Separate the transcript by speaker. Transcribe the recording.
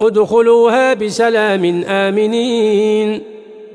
Speaker 1: ادخلوها بسلام آمنين.